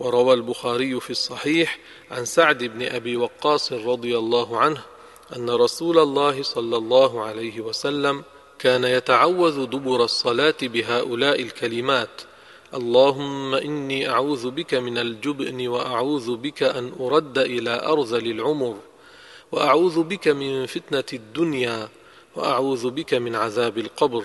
وروى البخاري في الصحيح عن سعد بن أبي وقاص رضي الله عنه أن رسول الله صلى الله عليه وسلم كان يتعوذ دبر الصلاة بهؤلاء الكلمات. اللهم إني أعوذ بك من الجبن وأعوذ بك أن أرد إلى أرذل العمر وأعوذ بك من فتنة الدنيا وأعوذ بك من عذاب القبر.